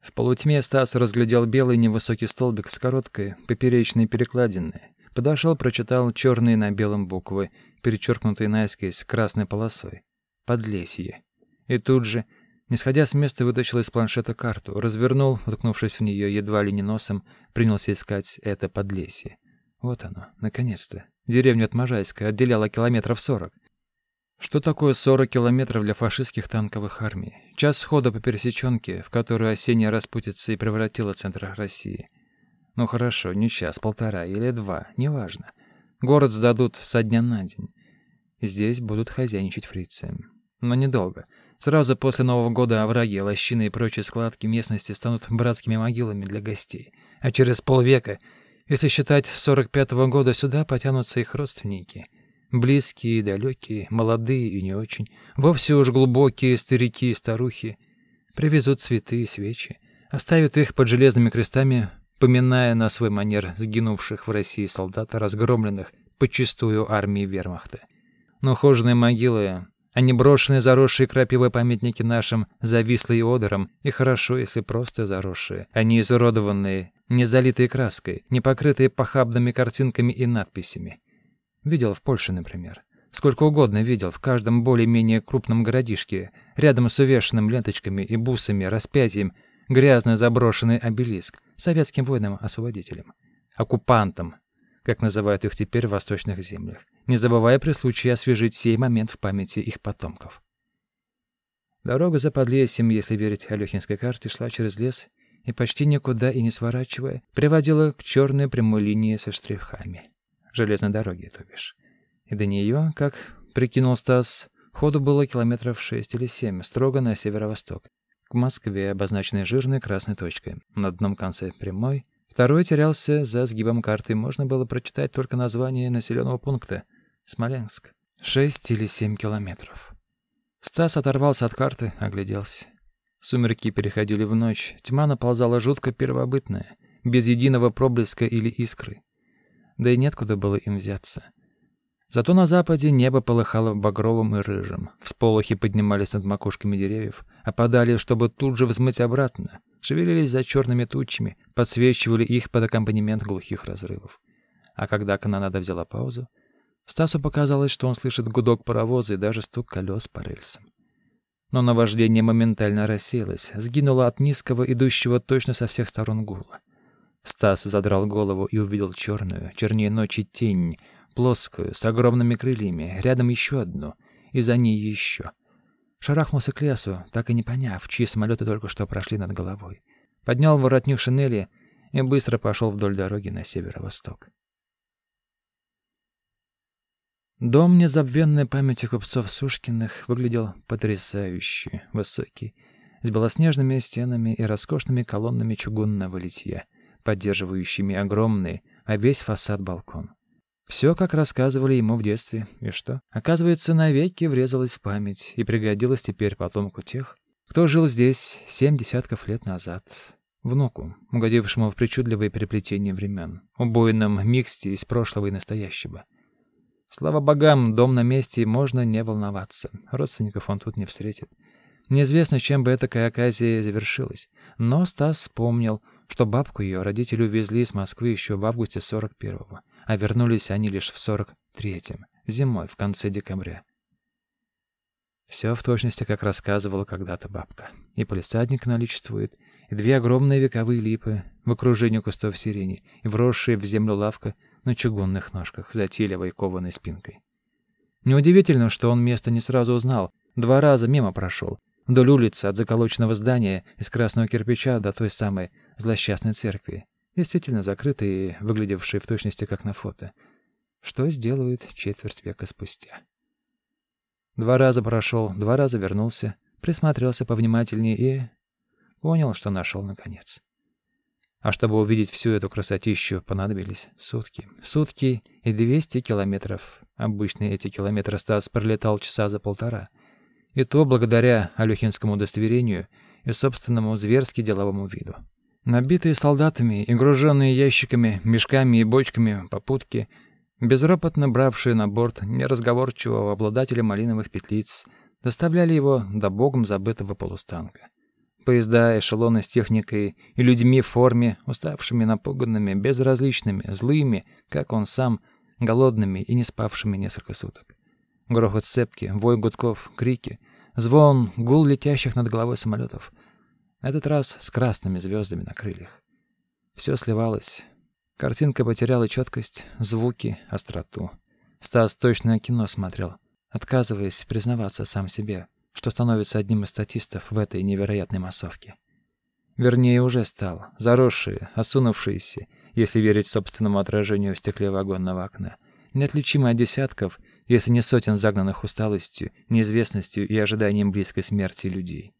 В полутьме Стас разглядел белый невысокий столбик с короткой поперечной перекладиной. Подошел, прочитал черные на белом буквы, перечеркнутые наискось красной полосой. «Подлесье». И тут же, не сходя с места, вытащил из планшета карту, развернул, уткнувшись в нее едва ли не носом, принялся искать это подлесье. Вот оно, наконец-то. Деревня от Можайска отделяла километров сорок. Что такое 40 километров для фашистских танковых армий? Час хода по пересеченке, в которую осенняя распутица и превратила центр России. Ну хорошо, не час, полтора или два, неважно. Город сдадут со дня на день. Здесь будут хозяйничать фрицы. Но недолго. Сразу после Нового года овраги, лощины и прочие складки местности станут братскими могилами для гостей. А через полвека, если считать с 45-го года, сюда потянутся их родственники — Близкие, далекие, молодые и не очень, вовсе уж глубокие старики и старухи, привезут цветы и свечи, оставят их под железными крестами, поминая на свой манер сгинувших в России солдат, разгромленных подчистую армией вермахта. Но ухоженные могилы, а не брошенные заросшие крапивой памятники нашим, завислые одором, и хорошо, если просто заросшие, а не изуродованные, не залитые краской, не покрытые похабными картинками и надписями. Видел в Польше, например. Сколько угодно видел в каждом более-менее крупном городишке, рядом с увешанным ленточками и бусами, распятием, грязно заброшенный обелиск, советским воинам-освободителям. Оккупантам, как называют их теперь в восточных землях, не забывая при случае освежить сей момент в памяти их потомков. Дорога за Подлесьем, если верить Алёхинской карте, шла через лес и почти никуда и не сворачивая, приводила к черной прямой линии со штрихами железной дороги, то бишь. И до нее, как прикинул Стас, ходу было километров шесть или семь, строго на северо-восток. К Москве, обозначенной жирной красной точкой. На одном конце прямой, второй терялся за сгибом карты, можно было прочитать только название населенного пункта — Смоленск. Шесть или семь километров. Стас оторвался от карты, огляделся. Сумерки переходили в ночь, тьма наползала жутко первобытная, без единого проблеска или искры да и нет куда было им взяться. Зато на западе небо полыхало багровым и рыжим, всполохи поднимались над макушками деревьев, опадали, чтобы тут же взмыть обратно, шевелились за черными тучами, подсвечивали их под аккомпанемент глухих разрывов. А когда канонада взяла паузу, Стасу показалось, что он слышит гудок паровоза и даже стук колес по рельсам. Но наваждение моментально рассеялось, сгинуло от низкого, идущего точно со всех сторон гула. Стас задрал голову и увидел черную, чернее ночи тень, плоскую, с огромными крыльями, рядом еще одну, и за ней еще. Шарахнулся к лесу, так и не поняв, чьи самолеты только что прошли над головой. Поднял воротник шинели и быстро пошел вдоль дороги на северо-восток. Дом незабвенной памяти купцов Сушкиных выглядел потрясающе, высокий, с белоснежными стенами и роскошными колоннами чугунного литья поддерживающими огромный, а весь фасад балкон. Все, как рассказывали ему в детстве, и что, оказывается, навеки врезалось в память и пригодилось теперь потомку тех, кто жил здесь семь десятков лет назад. Внуку, угодившему в причудливые переплетения времен, убойном миксте из прошлого и настоящего. Слава богам, дом на месте, можно не волноваться. Родственников он тут не встретит. Неизвестно, чем бы эта оказия завершилась. Но Стас вспомнил — что бабку ее родители увезли из Москвы еще в августе 41-го, а вернулись они лишь в 43-м, зимой, в конце декабря. Все в точности, как рассказывала когда-то бабка. И полисадник наличествует, и две огромные вековые липы в окружении кустов сирени, и вросшие в землю лавка на чугунных ножках, затейливой кованой спинкой. Неудивительно, что он место не сразу узнал, два раза мимо прошел, вдоль улицы от заколоченного здания из красного кирпича до той самой злосчастной церкви, действительно закрытый и выглядевший в точности как на фото. Что сделают четверть века спустя? Два раза прошел, два раза вернулся, присмотрелся повнимательнее и понял, что нашел наконец. А чтобы увидеть всю эту красотищу, понадобились сутки. Сутки и 200 километров. Обычно эти километры Стас пролетал часа за полтора. И то благодаря Алюхинскому удостоверению и собственному зверски деловому виду. Набитые солдатами и груженные ящиками, мешками и бочками попутки, безропотно бравшие на борт неразговорчивого обладателя малиновых петлиц, доставляли его до богом забытого полустанка. Поезда, эшелоны с техникой и людьми в форме, уставшими, напуганными, безразличными, злыми, как он сам, голодными и не спавшими несколько суток. Грохот сцепки, вой гудков, крики, звон, гул летящих над головой самолетов. Этот раз с красными звездами на крыльях. Все сливалось. Картинка потеряла четкость, звуки, остроту. Стас точно кино смотрел, отказываясь признаваться сам себе — что становится одним из статистов в этой невероятной массовке. Вернее, уже стал, заросший, осунувшийся, если верить собственному отражению в стекле вагонного окна, неотличимый от десятков, если не сотен загнанных усталостью, неизвестностью и ожиданием близкой смерти людей.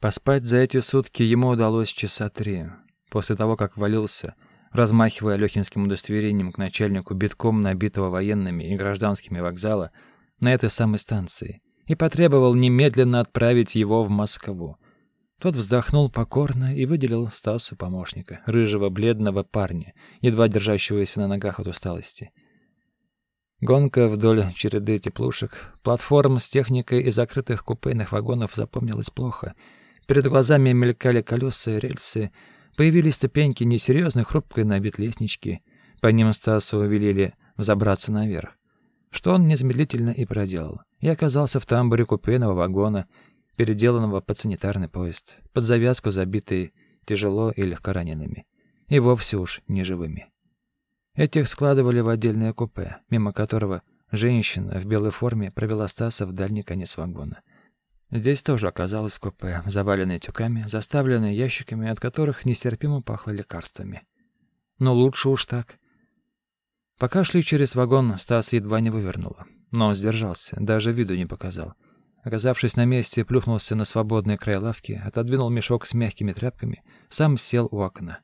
Поспать за эти сутки ему удалось часа три, после того, как валился, размахивая лёхинским удостоверением к начальнику битком набитого военными и гражданскими вокзала на этой самой станции, и потребовал немедленно отправить его в Москву. Тот вздохнул покорно и выделил Стасу помощника, рыжего бледного парня, едва держащегося на ногах от усталости. Гонка вдоль череды теплушек, платформ с техникой и закрытых купейных вагонов запомнилась плохо. Перед глазами мелькали колеса и рельсы, появились ступеньки несерьезной хрупкой на вид лестнички. По ним Стасу велели взобраться наверх что он незамедлительно и проделал, и оказался в тамбуре купейного вагона, переделанного под санитарный поезд, под завязку забитый тяжело и легкоранеными, и вовсе уж неживыми. Этих складывали в отдельное купе, мимо которого женщина в белой форме провела Стаса в дальний конец вагона. Здесь тоже оказалось купе, заваленное тюками, заставленное ящиками, от которых нестерпимо пахло лекарствами. Но лучше уж так — Пока шли через вагон, Стас едва не вывернула. Но сдержался, даже виду не показал. Оказавшись на месте, плюхнулся на свободный край лавки, отодвинул мешок с мягкими тряпками, сам сел у окна.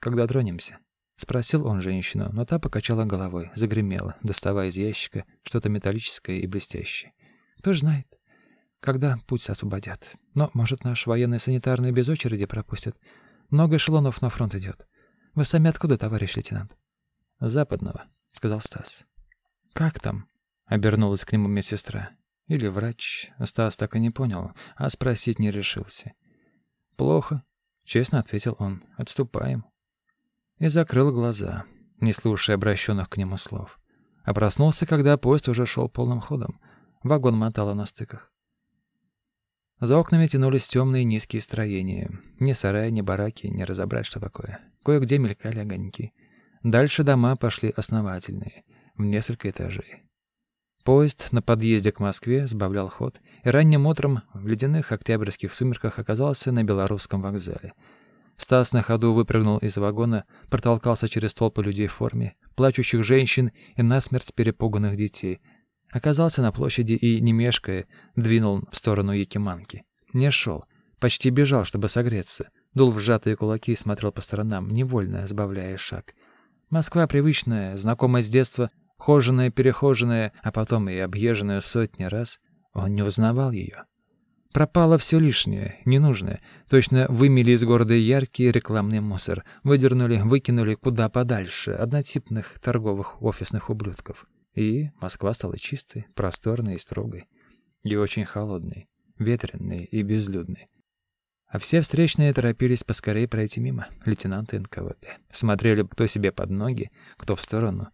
«Когда тронемся?» — спросил он женщину, но та покачала головой, загремела, доставая из ящика что-то металлическое и блестящее. «Кто ж знает, когда путь освободят. Но, может, наш военный санитарный без очереди пропустят. Много эшелонов на фронт идет. Вы сами откуда, товарищ лейтенант?» западного, сказал Стас. Как там? Обернулась к нему медсестра. Или врач. Стас так и не понял, а спросить не решился. Плохо, честно ответил он. Отступаем. И закрыл глаза, не слушая обращенных к нему слов. А проснулся, когда поезд уже шел полным ходом. Вагон мотало на стыках. За окнами тянулись темные низкие строения. Ни сарая, ни бараки, не разобрать, что такое. Кое-где мелькали огоньки. Дальше дома пошли основательные, в несколько этажей. Поезд на подъезде к Москве сбавлял ход, и ранним утром в ледяных октябрьских сумерках оказался на Белорусском вокзале. Стас на ходу выпрыгнул из вагона, протолкался через толпы людей в форме, плачущих женщин и насмерть перепуганных детей. Оказался на площади и, не мешкая, двинул в сторону Якиманки. Не шел, почти бежал, чтобы согреться. Дул в сжатые кулаки и смотрел по сторонам, невольно сбавляя шаг. Москва привычная, знакомая с детства, хоженая, перехоженная, а потом и объезженная сотни раз, он не узнавал ее. Пропало все лишнее, ненужное. Точно вымели из города яркий рекламный мусор, выдернули, выкинули куда подальше однотипных торговых офисных ублюдков. И Москва стала чистой, просторной и строгой. И очень холодной, ветреной и безлюдной. А все встречные торопились поскорее пройти мимо, лейтенанты НКВД. Смотрели, кто себе под ноги, кто в сторону.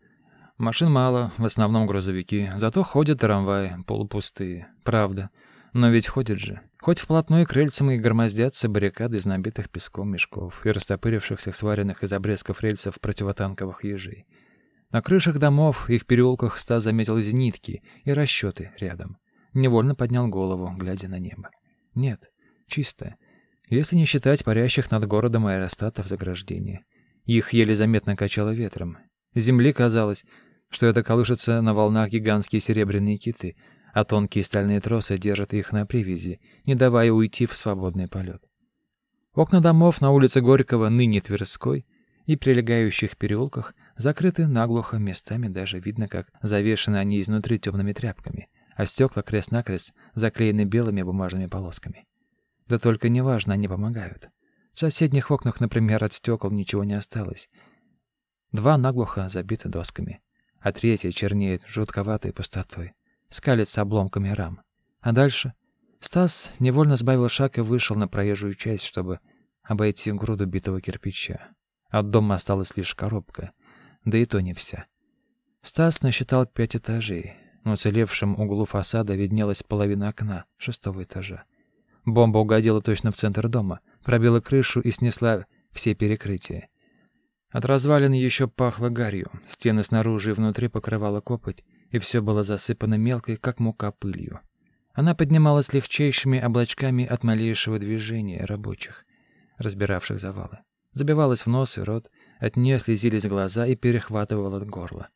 Машин мало, в основном грузовики, зато ходят трамваи, полупустые. Правда. Но ведь ходят же. Хоть вплотную к рельсам и громоздятся баррикады из набитых песком мешков и растопырившихся сваренных из обрезков рельсов противотанковых ежей. На крышах домов и в переулках Стас заметил зенитки и расчеты рядом. Невольно поднял голову, глядя на небо. Нет, чистое. если не считать парящих над городом аэростатов заграждения. Их еле заметно качало ветром. Земле казалось, что это колышется на волнах гигантские серебряные киты, а тонкие стальные тросы держат их на привязи, не давая уйти в свободный полет. Окна домов на улице Горького, ныне Тверской, и прилегающих переулках закрыты наглухо, местами даже видно, как завешены они изнутри темными тряпками, а стекла крест-накрест заклеены белыми бумажными полосками. Да только неважно, они помогают. В соседних окнах, например, от стекол ничего не осталось. Два наглухо забиты досками, а третья чернеет жутковатой пустотой, скалится обломками рам. А дальше Стас невольно сбавил шаг и вышел на проезжую часть, чтобы обойти груду битого кирпича. От дома осталась лишь коробка, да и то не вся. Стас насчитал пять этажей. На уцелевшем углу фасада виднелась половина окна шестого этажа. Бомба угодила точно в центр дома, пробила крышу и снесла все перекрытия. От развалин еще пахло гарью, стены снаружи и внутри покрывала копоть, и все было засыпано мелкой, как мука, пылью. Она поднималась легчайшими облачками от малейшего движения рабочих, разбиравших завалы. Забивалась в нос и рот, от нее слезились глаза и перехватывало горло.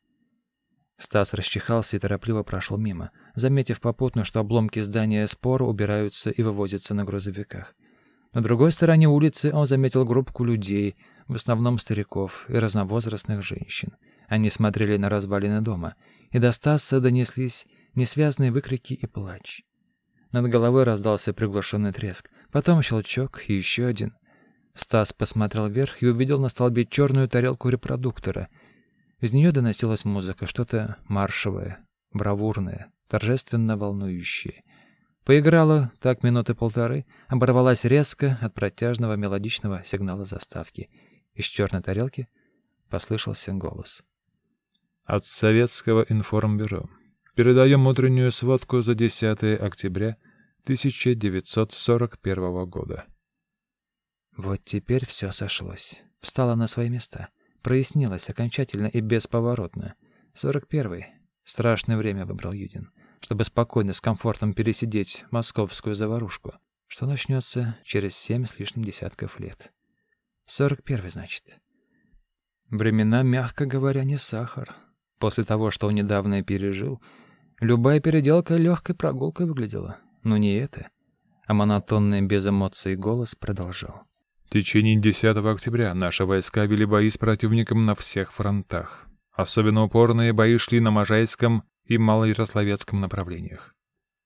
Стас расчихался и торопливо прошел мимо, заметив попутно, что обломки здания спора убираются и вывозятся на грузовиках. На другой стороне улицы он заметил группку людей, в основном стариков и разновозрастных женщин. Они смотрели на развалины дома, и до Стаса донеслись несвязные выкрики и плач. Над головой раздался приглушенный треск, потом щелчок и еще один. Стас посмотрел вверх и увидел на столбе черную тарелку репродуктора. Из нее доносилась музыка, что-то маршевое, бравурное, торжественно волнующее. Поиграла так минуты полторы, оборвалась резко от протяжного мелодичного сигнала заставки. Из черной тарелки послышался голос. От Советского информбюро. Передаем утреннюю сводку за 10 октября 1941 года. Вот теперь все сошлось. Встало на свои места. Прояснилось окончательно и бесповоротно. Сорок первый. Страшное время выбрал Юдин, чтобы спокойно, с комфортом пересидеть московскую заварушку, что начнется через семь с лишним десятков лет. Сорок первый, значит. Времена, мягко говоря, не сахар. После того, что он недавно пережил, любая переделка легкой прогулкой выглядела. Но не это. А монотонный без эмоций голос продолжал. В течение 10 октября наши войска вели бои с противником на всех фронтах. Особенно упорные бои шли на Можайском и Малоярославецком направлениях.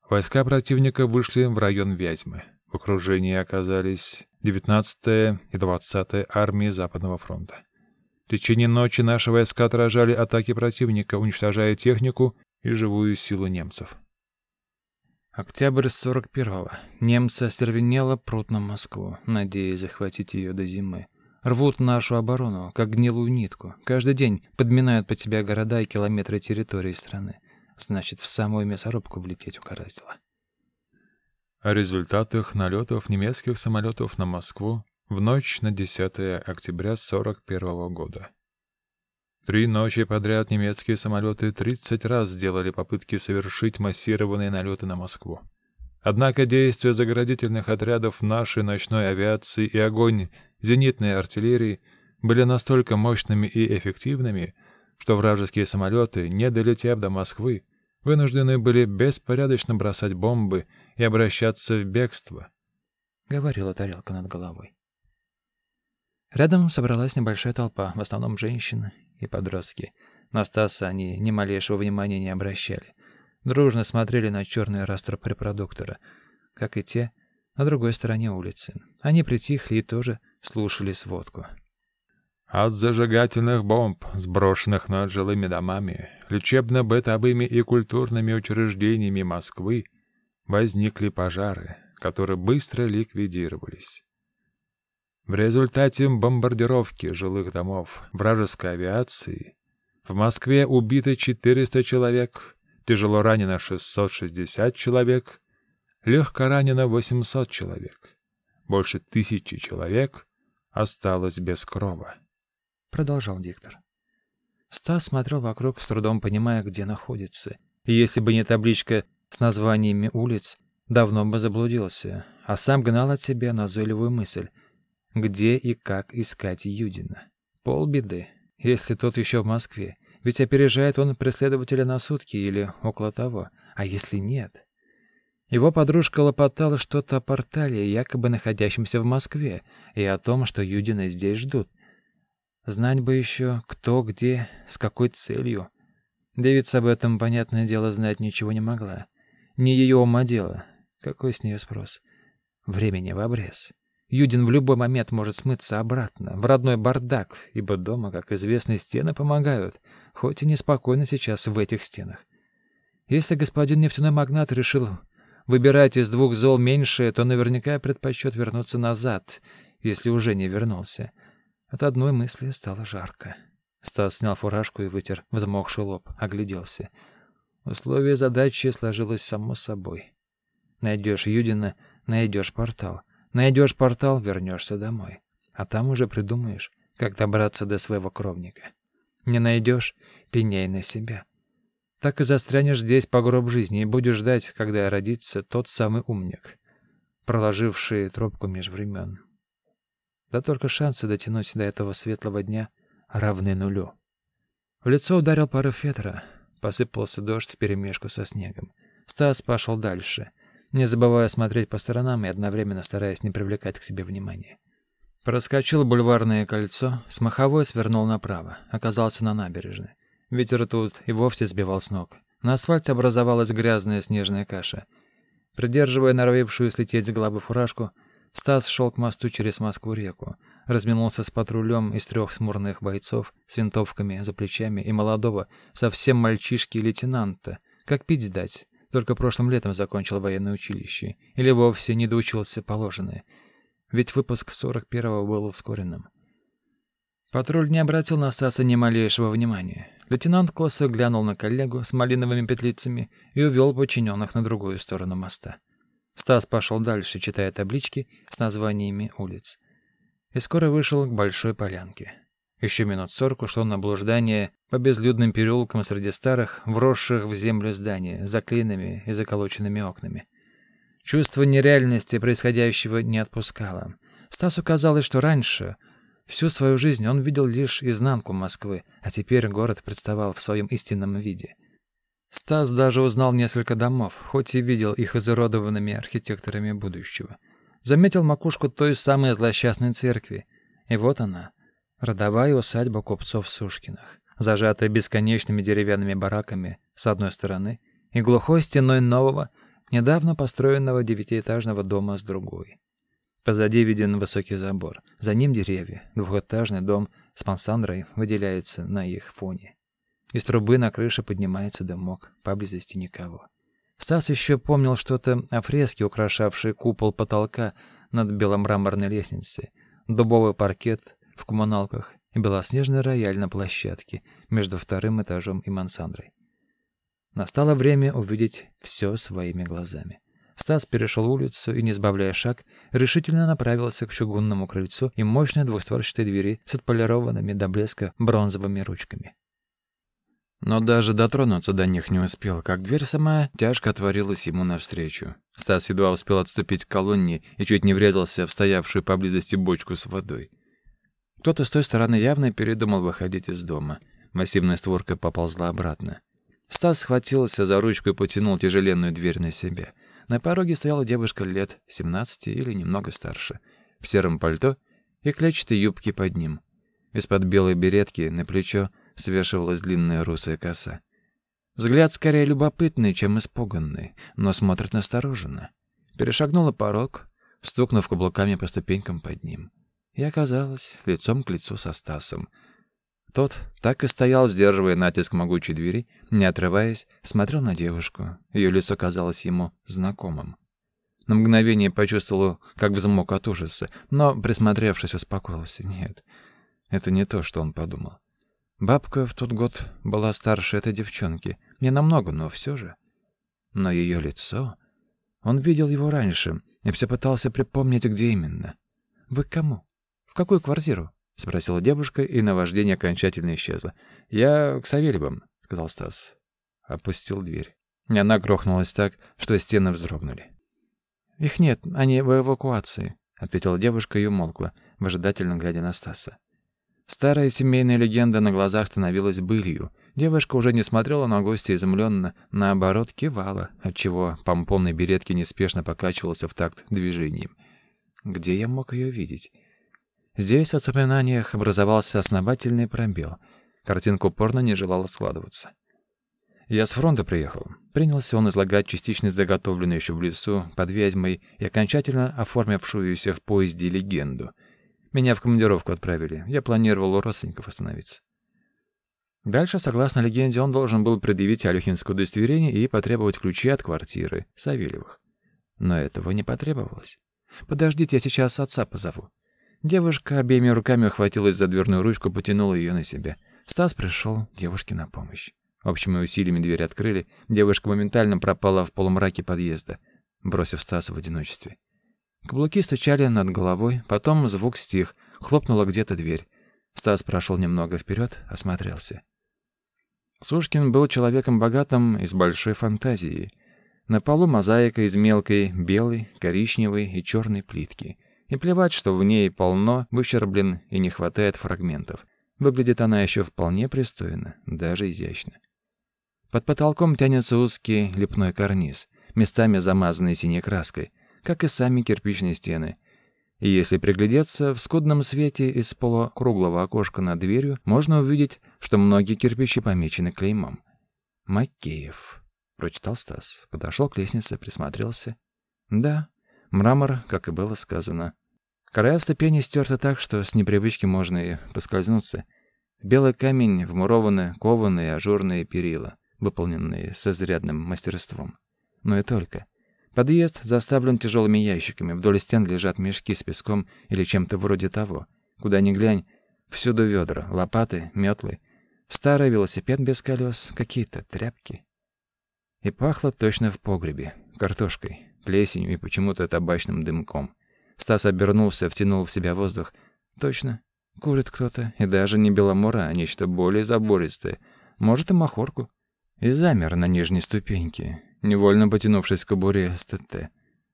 Войска противника вышли в район Вязьмы. В окружении оказались 19-я и 20-я армии Западного фронта. В течение ночи наши войска отражали атаки противника, уничтожая технику и живую силу немцев. Октябрь 41-го. Немцы остервенело прут на Москву, надеясь захватить ее до зимы. Рвут нашу оборону, как гнилую нитку. Каждый день подминают под себя города и километры территории страны. Значит, в самую мясорубку влететь угораздило. О результатах налетов немецких самолетов на Москву в ночь на 10 октября 41 года. Три ночи подряд немецкие самолеты 30 раз сделали попытки совершить массированные налеты на Москву. Однако действия заградительных отрядов нашей ночной авиации и огонь зенитной артиллерии были настолько мощными и эффективными, что вражеские самолеты, не долетев до Москвы, вынуждены были беспорядочно бросать бомбы и обращаться в бегство, — говорила тарелка над головой. Рядом собралась небольшая толпа, в основном женщины и подростки. На Стаса они ни малейшего внимания не обращали. Дружно смотрели на черный раструб репродуктора, как и те на другой стороне улицы. Они притихли и тоже слушали сводку. От зажигательных бомб, сброшенных над жилыми домами, лечебно-бытовыми и культурными учреждениями Москвы, возникли пожары, которые быстро ликвидировались. В результате бомбардировки жилых домов вражеской авиации в Москве убито 400 человек, тяжело ранено 660 человек, легко ранено 800 человек. Больше тысячи человек осталось без крова. Продолжал диктор. Стас смотрел вокруг, с трудом понимая, где находится. И если бы не табличка с названиями улиц, давно бы заблудился, а сам гнал от себя назойливую мысль. Где и как искать Юдина? Полбеды, если тот еще в Москве. Ведь опережает он преследователя на сутки или около того. А если нет? Его подружка лопотала что-то о портале, якобы находящемся в Москве, и о том, что Юдина здесь ждут. Знать бы еще, кто, где, с какой целью. Девица об этом, понятное дело, знать ничего не могла. Не ее ума дело. Какой с нее спрос? Времени в обрез. Юдин в любой момент может смыться обратно, в родной бардак, ибо дома, как известно, стены помогают, хоть и неспокойно сейчас в этих стенах. Если господин нефтяной магнат решил выбирать из двух зол меньшее, то наверняка предпочет вернуться назад, если уже не вернулся. От одной мысли стало жарко. Стас снял фуражку и вытер взмокший лоб, огляделся. Условие задачи сложилось само собой. Найдешь Юдина, найдешь портал. Найдешь портал, вернешься домой. А там уже придумаешь, как добраться до своего кровника. Не найдешь — пеняй на себя. Так и застрянешь здесь по гроб жизни и будешь ждать, когда родится тот самый умник, проложивший тропку меж времен. Да только шансы дотянуть до этого светлого дня равны нулю. В лицо ударил порыв ветра, посыпался дождь вперемешку со снегом. Стас пошел дальше не забывая смотреть по сторонам и одновременно стараясь не привлекать к себе внимания. Проскочил бульварное кольцо, с маховой свернул направо, оказался на набережной. Ветер тут и вовсе сбивал с ног. На асфальте образовалась грязная снежная каша. Придерживая норовившую слететь с головы фуражку, Стас шел к мосту через Москву-реку, разминулся с патрулем из трех смурных бойцов с винтовками за плечами и молодого, совсем мальчишки-лейтенанта, как пить дать, только прошлым летом закончил военное училище, или вовсе не доучился положенное, ведь выпуск 41-го был ускоренным. Патруль не обратил на Стаса ни малейшего внимания. Лейтенант косо глянул на коллегу с малиновыми петлицами и увел подчиненных на другую сторону моста. Стас пошел дальше, читая таблички с названиями улиц. И скоро вышел к большой полянке. Еще минут сорок ушло на блуждание по безлюдным переулкам среди старых, вросших в землю зданий, заклеенными и заколоченными окнами. Чувство нереальности происходящего не отпускало. Стасу казалось, что раньше, всю свою жизнь, он видел лишь изнанку Москвы, а теперь город представал в своем истинном виде. Стас даже узнал несколько домов, хоть и видел их изуродованными архитекторами будущего. Заметил макушку той самой злосчастной церкви. И вот она, родовая усадьба купцов Сушкиных зажатая бесконечными деревянными бараками с одной стороны и глухой стеной нового, недавно построенного девятиэтажного дома с другой. Позади виден высокий забор, за ним деревья, двухэтажный дом с мансандрой выделяется на их фоне. Из трубы на крыше поднимается дымок, поблизости никого. Стас еще помнил что-то о фреске, украшавшей купол потолка над беломраморной лестницей, дубовый паркет в коммуналках и белоснежный рояль на площадке между вторым этажом и мансандрой. Настало время увидеть все своими глазами. Стас перешел улицу и, не сбавляя шаг, решительно направился к чугунному крыльцу и мощной двустворчатой двери с отполированными до блеска бронзовыми ручками. Но даже дотронуться до них не успел, как дверь сама тяжко отворилась ему навстречу. Стас едва успел отступить к колонне и чуть не врезался в стоявшую поблизости бочку с водой. Кто-то с той стороны явно передумал выходить из дома. Массивная створка поползла обратно. Стас схватился за ручку и потянул тяжеленную дверь на себя. На пороге стояла девушка лет 17 или немного старше, в сером пальто и клетчатой юбке под ним. Из-под белой беретки на плечо свешивалась длинная русая коса. Взгляд скорее любопытный, чем испуганный, но смотрит настороженно. Перешагнула порог, стукнув каблуками по ступенькам под ним и оказалась лицом к лицу со Стасом. Тот так и стоял, сдерживая натиск могучей двери, не отрываясь, смотрел на девушку. Ее лицо казалось ему знакомым. На мгновение почувствовал, как взмок от ужаса, но, присмотревшись, успокоился. Нет, это не то, что он подумал. Бабка в тот год была старше этой девчонки. Не намного, но все же. Но ее лицо... Он видел его раньше и все пытался припомнить, где именно. «Вы к кому?» «В какую квартиру?» — спросила девушка, и наваждение окончательно исчезло. «Я к Савельевым», — сказал Стас. Опустил дверь. И она грохнулась так, что стены вздрогнули. «Их нет, они в эвакуации», — ответила девушка и умолкла, выжидательно глядя на Стаса. Старая семейная легенда на глазах становилась былью. Девушка уже не смотрела на гостя изумленно, наоборот, кивала, отчего помпонный беретки неспешно покачивался в такт движением. Где я мог ее видеть? Здесь в воспоминаниях образовался основательный пробел. Картинка упорно не желала складываться. Я с фронта приехал. Принялся он излагать частично заготовленную еще в лесу под Вязьмой и окончательно оформившуюся в поезде легенду — меня в командировку отправили. Я планировал у родственников остановиться. Дальше, согласно легенде, он должен был предъявить Алюхинское удостоверение и потребовать ключи от квартиры Савельевых. Но этого не потребовалось. «Подождите, я сейчас отца позову». Девушка обеими руками ухватилась за дверную ручку, потянула ее на себя. Стас пришел девушке на помощь. Общими усилиями дверь открыли. Девушка моментально пропала в полумраке подъезда, бросив Стаса в одиночестве. Каблуки стучали над головой, потом звук стих, хлопнула где-то дверь. Стас прошел немного вперед, осмотрелся. Сушкин был человеком богатым и с большой фантазией. На полу мозаика из мелкой белой, коричневой и черной плитки. И плевать, что в ней полно выщерблен и не хватает фрагментов. Выглядит она еще вполне пристойно, даже изящно. Под потолком тянется узкий лепной карниз, местами замазанный синей краской как и сами кирпичные стены. И если приглядеться, в скудном свете из полукруглого окошка над дверью можно увидеть, что многие кирпичи помечены клеймом. «Макеев», — прочитал Стас. Подошел к лестнице, присмотрелся. «Да, мрамор, как и было сказано. Края в ступени стерты так, что с непривычки можно и поскользнуться. Белый камень вмурованы кованые ажурные перила, выполненные с изрядным мастерством. Но и только. Подъезд заставлен тяжелыми ящиками, вдоль стен лежат мешки с песком или чем-то вроде того. Куда ни глянь, всюду ведра, лопаты, метлы. Старый велосипед без колес, какие-то тряпки. И пахло точно в погребе, картошкой, плесенью и почему-то табачным дымком. Стас обернулся, втянул в себя воздух. Точно, курит кто-то, и даже не беломора, а нечто более забористое. Может, и махорку. И замер на нижней ступеньке, невольно потянувшись к кобуре СТТ.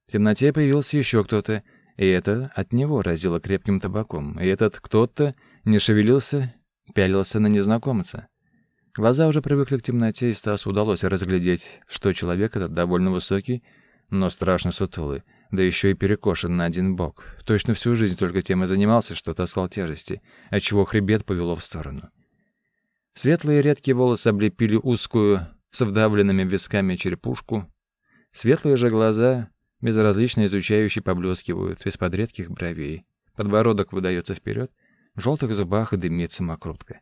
В темноте появился еще кто-то, и это от него разило крепким табаком, и этот кто-то не шевелился, пялился на незнакомца. Глаза уже привыкли к темноте, и Стасу удалось разглядеть, что человек этот довольно высокий, но страшно сутулый, да еще и перекошен на один бок. Точно всю жизнь только тем и занимался, что таскал тяжести, отчего хребет повело в сторону. Светлые редкие волосы облепили узкую, с вдавленными висками черепушку. Светлые же глаза безразлично изучающе поблескивают из-под редких бровей. Подбородок выдается вперед, в желтых зубах дымится мокрутка.